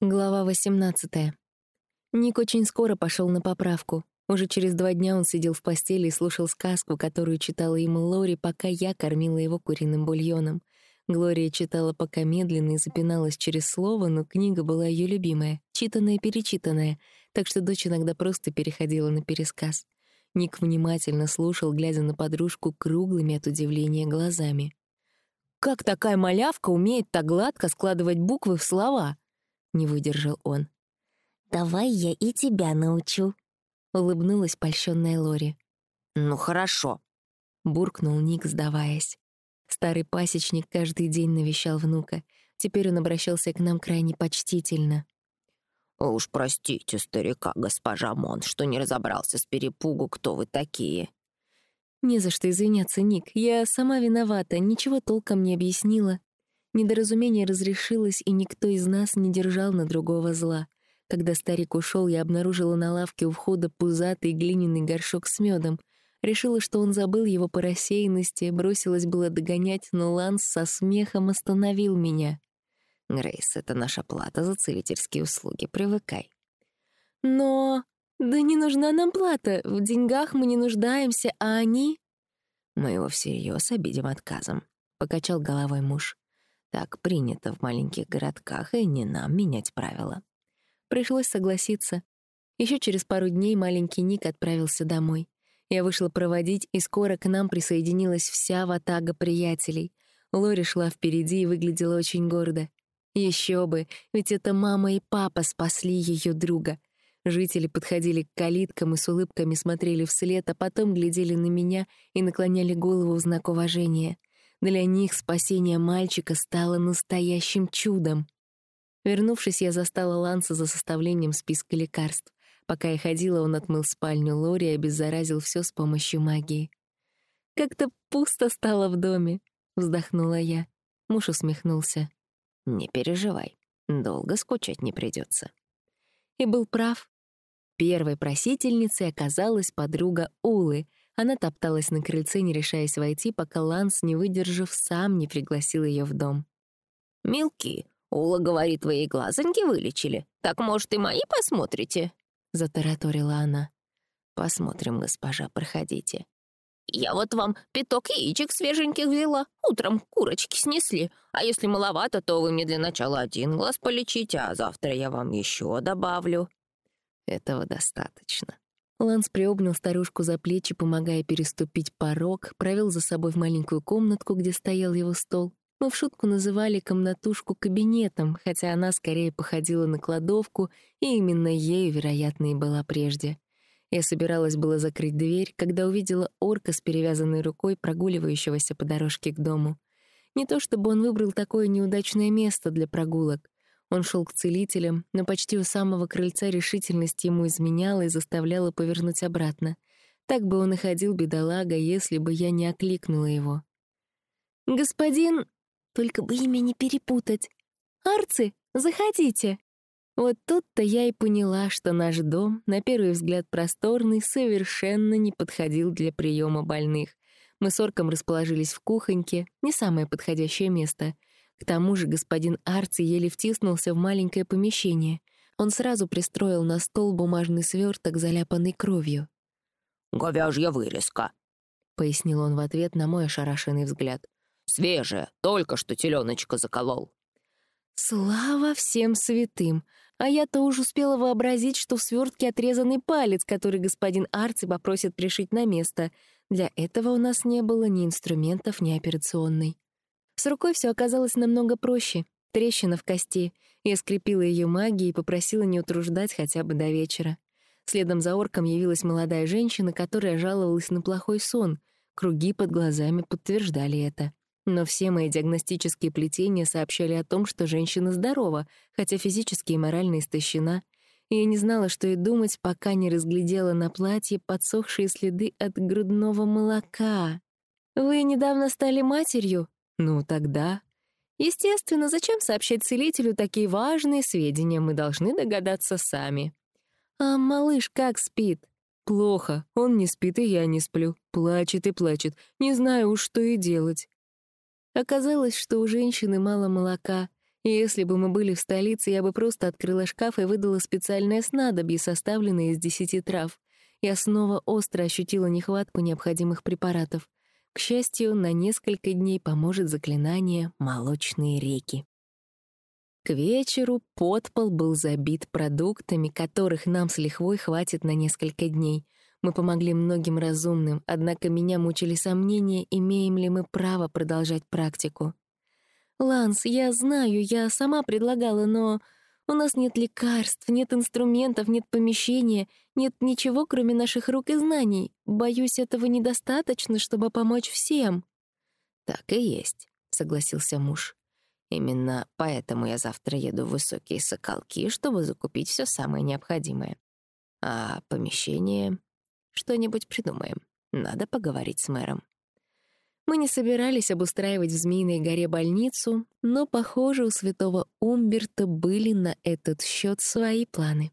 Глава 18. Ник очень скоро пошел на поправку. Уже через два дня он сидел в постели и слушал сказку, которую читала ему Лори, пока я кормила его куриным бульоном. Глория читала пока медленно и запиналась через слово, но книга была ее любимая, читанная-перечитанная, так что дочь иногда просто переходила на пересказ. Ник внимательно слушал, глядя на подружку круглыми от удивления глазами. «Как такая малявка умеет так гладко складывать буквы в слова?» — не выдержал он. «Давай я и тебя научу», — улыбнулась польщенная Лори. «Ну хорошо», — буркнул Ник, сдаваясь. Старый пасечник каждый день навещал внука. Теперь он обращался к нам крайне почтительно. «Уж простите старика, госпожа Мон, что не разобрался с перепугу, кто вы такие». «Не за что извиняться, Ник. Я сама виновата, ничего толком не объяснила. Недоразумение разрешилось, и никто из нас не держал на другого зла. Когда старик ушел, я обнаружила на лавке у входа пузатый глиняный горшок с медом. Решила, что он забыл его по рассеянности, бросилась было догонять, но Ланс со смехом остановил меня. «Грейс, это наша плата за целительские услуги, привыкай». «Но...» «Да не нужна нам плата, в деньгах мы не нуждаемся, а они...» «Мы его всерьез обидим отказом», — покачал головой муж. Так принято в маленьких городках, и не нам менять правила. Пришлось согласиться. Еще через пару дней маленький Ник отправился домой. Я вышла проводить, и скоро к нам присоединилась вся ватага приятелей. Лори шла впереди и выглядела очень гордо. Еще бы, ведь это мама и папа спасли ее друга. Жители подходили к калиткам и с улыбками смотрели вслед, а потом глядели на меня и наклоняли голову в знак уважения. Для них спасение мальчика стало настоящим чудом. Вернувшись, я застала Ланса за составлением списка лекарств. Пока я ходила, он отмыл спальню Лори и обеззаразил все с помощью магии. «Как-то пусто стало в доме», — вздохнула я. Муж усмехнулся. «Не переживай, долго скучать не придется. И был прав. Первой просительницей оказалась подруга Улы, она топталась на крыльце, не решаясь войти, пока Ланс, не выдержав, сам не пригласил ее в дом. «Милки, Ула говорит, ей глазоньки вылечили. Так, может, и мои посмотрите?» — затараторила она. «Посмотрим, госпожа, проходите». «Я вот вам пяток яичек свеженьких взяла. Утром курочки снесли. А если маловато, то вы мне для начала один глаз полечите, а завтра я вам еще добавлю». «Этого достаточно», Ланс приобнял старушку за плечи, помогая переступить порог, провел за собой в маленькую комнатку, где стоял его стол. Мы в шутку называли комнатушку кабинетом, хотя она скорее походила на кладовку, и именно ею, вероятно, и была прежде. Я собиралась было закрыть дверь, когда увидела орка с перевязанной рукой, прогуливающегося по дорожке к дому. Не то чтобы он выбрал такое неудачное место для прогулок. Он шел к целителям, но почти у самого крыльца решительность ему изменяла и заставляла повернуть обратно. Так бы он и ходил, бедолага, если бы я не окликнула его. «Господин...» Только бы имя не перепутать. «Арци, заходите!» Вот тут-то я и поняла, что наш дом, на первый взгляд просторный, совершенно не подходил для приема больных. Мы с Орком расположились в кухоньке, не самое подходящее место — к тому же господин Арци еле втиснулся в маленькое помещение. Он сразу пристроил на стол бумажный сверток, заляпанный кровью. «Говяжья вырезка», — пояснил он в ответ на мой ошарашенный взгляд. «Свежая, только что теленочка заколол». Слава всем святым! А я-то уже успела вообразить, что в свертке отрезанный палец, который господин Арци попросит пришить на место. Для этого у нас не было ни инструментов, ни операционной. С рукой все оказалось намного проще. Трещина в кости. Я скрепила ее магией и попросила не утруждать хотя бы до вечера. Следом за орком явилась молодая женщина, которая жаловалась на плохой сон. Круги под глазами подтверждали это. Но все мои диагностические плетения сообщали о том, что женщина здорова, хотя физически и морально истощена. И я не знала, что и думать, пока не разглядела на платье подсохшие следы от грудного молока. «Вы недавно стали матерью?» Ну, тогда... Естественно, зачем сообщать целителю такие важные сведения, мы должны догадаться сами. А малыш как спит? Плохо, он не спит, и я не сплю. Плачет и плачет, не знаю уж, что и делать. Оказалось, что у женщины мало молока, Если бы мы были в столице, я бы просто открыла шкаф и выдала специальное снадобье, составленное из десяти трав. Я снова остро ощутила нехватку необходимых препаратов. К счастью, на несколько дней поможет заклинание «Молочные реки». К вечеру подпол был забит продуктами, которых нам с лихвой хватит на несколько дней. Мы помогли многим разумным, однако меня мучили сомнения, имеем ли мы право продолжать практику. «Ланс, я знаю, я сама предлагала, но у нас нет лекарств, нет инструментов, нет помещения, нет ничего, кроме наших рук и знаний. Боюсь, этого недостаточно, чтобы помочь всем». «Так и есть», — согласился муж. «Именно поэтому я завтра еду в высокие соколки, чтобы закупить все самое необходимое. А помещение... Что-нибудь придумаем. Надо поговорить с мэром». Мы не собирались обустраивать в Змеиной горе больницу, но, похоже, у святого Умберта были на этот счет свои планы.